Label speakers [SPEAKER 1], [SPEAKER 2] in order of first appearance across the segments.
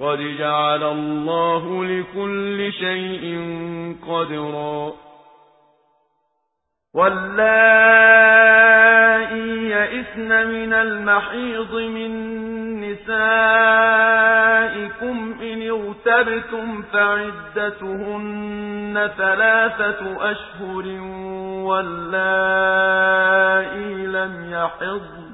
[SPEAKER 1] قد جعل الله لكل شيء قدرا. واللائي يئسن من المحيض من نسائكم إن ارتبتم فعدتهن ثلاثة أشهر واللائي لم يحضن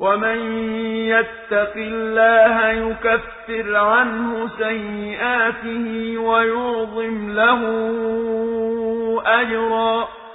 [SPEAKER 1] ومن يتق الله يكفر عنه سيئاته ويعظم له أجرا